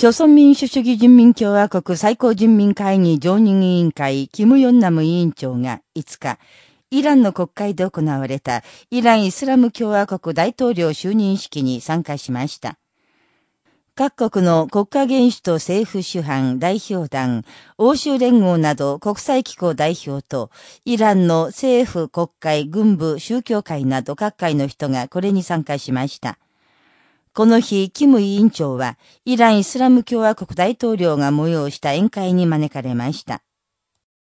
朝鮮民主主義人民共和国最高人民会議常任委員会、キム・ヨンナム委員長が5日、イランの国会で行われたイラン・イスラム共和国大統領就任式に参加しました。各国の国家元首と政府主犯、代表団、欧州連合など国際機構代表と、イランの政府、国会、軍部、宗教会など各界の人がこれに参加しました。この日、キム委員長は、イラン・イスラム共和国大統領が催した宴会に招かれました。